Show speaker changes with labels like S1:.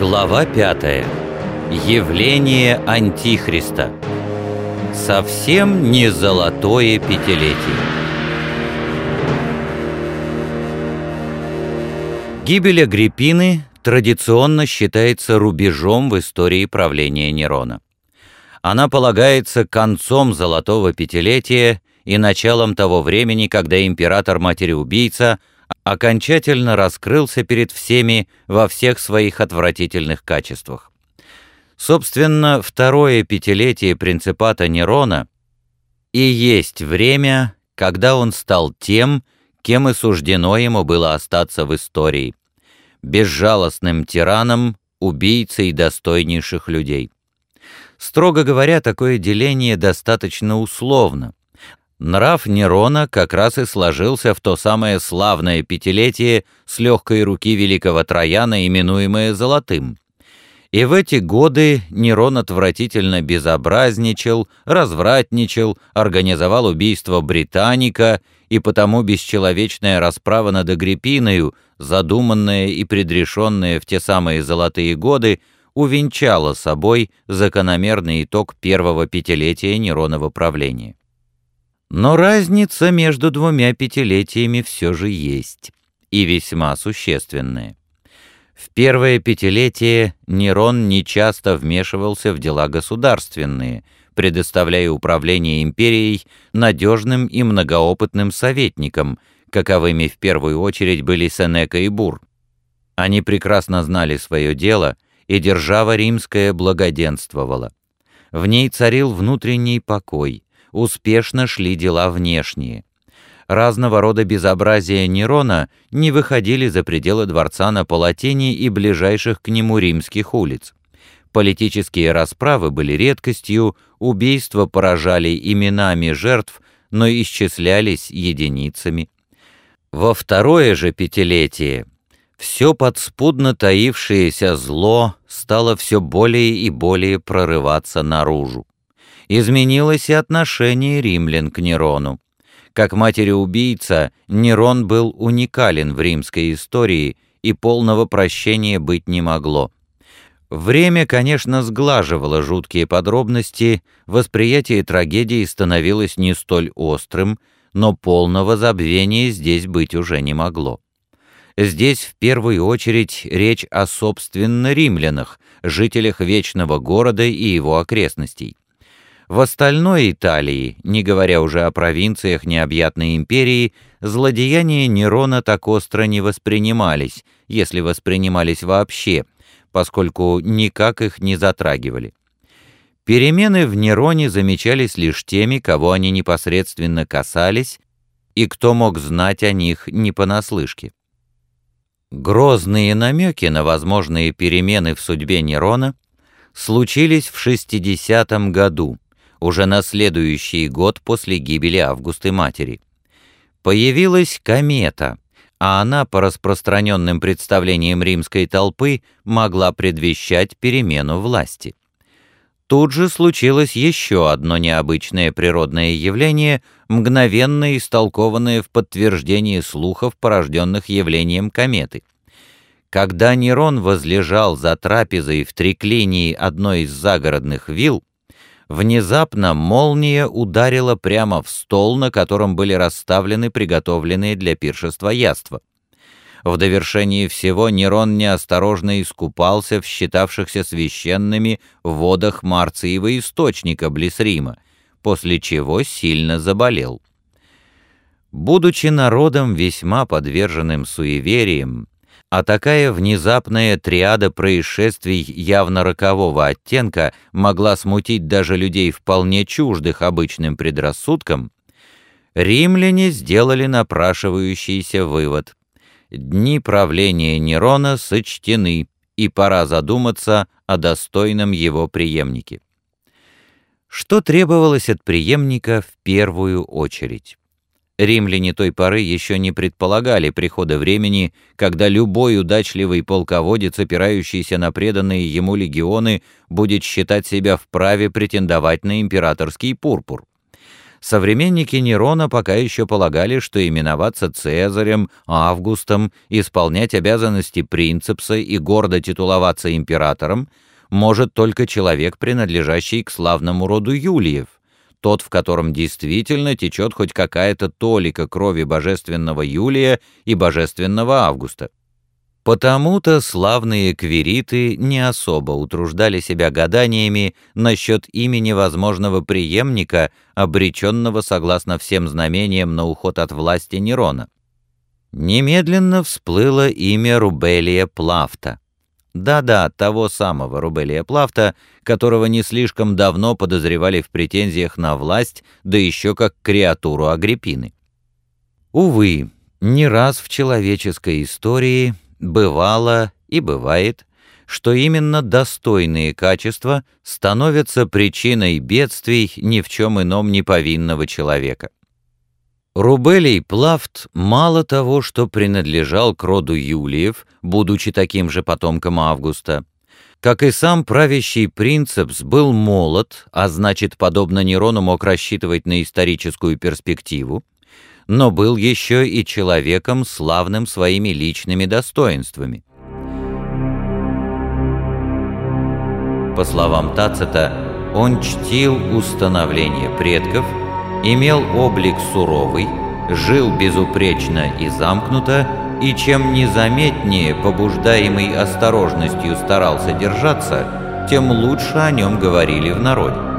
S1: Глава 5. Явление Антихриста. Совсем не золотое пятилетие. Гибель Агриппины традиционно считается рубежом в истории правления Нерона. Она полагается концом золотого пятилетия и началом того времени, когда император-матери-убийца окончательно раскрылся перед всеми во всех своих отвратительных качествах. Собственно, второе пятилетие принципата Нерона и есть время, когда он стал тем, кем и суждено ему было остаться в истории – безжалостным тираном, убийцей достойнейших людей. Строго говоря, такое деление достаточно условно – Нрав Нерона как раз и сложился в то самое славное пятилетие с легкой руки великого Трояна, именуемое Золотым. И в эти годы Нерон отвратительно безобразничал, развратничал, организовал убийство Британика, и потому бесчеловечная расправа над Агриппиною, задуманная и предрешенная в те самые золотые годы, увенчала собой закономерный итог первого пятилетия Неронова правления. Но разница между двумя пятилетиями все же есть, и весьма существенная. В первое пятилетие Нерон нечасто вмешивался в дела государственные, предоставляя управление империей надежным и многоопытным советникам, каковыми в первую очередь были Сенека и Бур. Они прекрасно знали свое дело, и держава римская благоденствовала. В ней царил внутренний покой – успешно шли дела внешние. Разного рода безобразия Нерона не выходили за пределы дворца на Палатине и ближайших к нему римских улиц. Политические расправы были редкостью, убийства поражали именами жертв, но исчислялись единицами. Во второе же пятилетие все подспудно таившееся зло стало все более и более прорываться наружу изменилось и отношение римлян к Нерону. Как матери-убийца, Нерон был уникален в римской истории, и полного прощения быть не могло. Время, конечно, сглаживало жуткие подробности, восприятие трагедии становилось не столь острым, но полного забвения здесь быть уже не могло. Здесь в первую очередь речь о собственно римлянах, жителях Вечного города и его окрестностей. В остальной Италии, не говоря уже о провинциях необъятной империи, злодеяния Нерона так остро не воспринимались, если воспринимались вообще, поскольку никак их не затрагивали. Перемены в Нероне замечались лишь теми, кого они непосредственно касались, и кто мог знать о них не понаслышке. Грозные намеки на возможные перемены в судьбе Нерона случились в 60 году, уже на следующий год после гибели Августы Матери. Появилась комета, а она, по распространенным представлениям римской толпы, могла предвещать перемену власти. Тут же случилось еще одно необычное природное явление, мгновенно истолкованное в подтверждении слухов, порожденных явлением кометы. Когда Нерон возлежал за трапезой в триклинии одной из загородных вилл, Внезапно молния ударила прямо в стол, на котором были расставлены приготовленные для пиршества яства. В довершении всего Нерон неосторожно искупался в считавшихся священными водах Марциева источника близ Рима, после чего сильно заболел. Будучи народом весьма подверженным суевериям, а такая внезапная триада происшествий явно рокового оттенка могла смутить даже людей вполне чуждых обычным предрассудкам, римляне сделали напрашивающийся вывод. Дни правления Нерона сочтены, и пора задуматься о достойном его преемнике. Что требовалось от преемника в первую очередь? Римляне той поры еще не предполагали прихода времени, когда любой удачливый полководец, опирающийся на преданные ему легионы, будет считать себя вправе претендовать на императорский пурпур. Современники Нерона пока еще полагали, что именоваться Цезарем, Августом, исполнять обязанности принцепса и гордо титуловаться императором может только человек, принадлежащий к славному роду Юлиев, тот, в котором действительно течет хоть какая-то толика крови божественного Юлия и божественного Августа. Потому-то славные квириты не особо утруждали себя гаданиями насчет имени возможного преемника, обреченного согласно всем знамениям на уход от власти Нерона. Немедленно всплыло имя Рубелия Плафта. Да-да, того самого Рубелия Плафта, которого не слишком давно подозревали в претензиях на власть, да еще как креатуру Агриппины. Увы, не раз в человеческой истории бывало и бывает, что именно достойные качества становятся причиной бедствий ни в чем ином не повинного человека. Рубелий Плафт мало того, что принадлежал к роду Юлиев, будучи таким же потомком Августа, как и сам правящий принцепс был молод, а значит, подобно Нерону мог рассчитывать на историческую перспективу, но был еще и человеком, славным своими личными достоинствами. По словам Тацита, он чтил установление предков, имел облик суровый, жил безупречно и замкнуто, и чем незаметнее, побуждаемый осторожностью старался держаться, тем лучше о нем говорили в народе.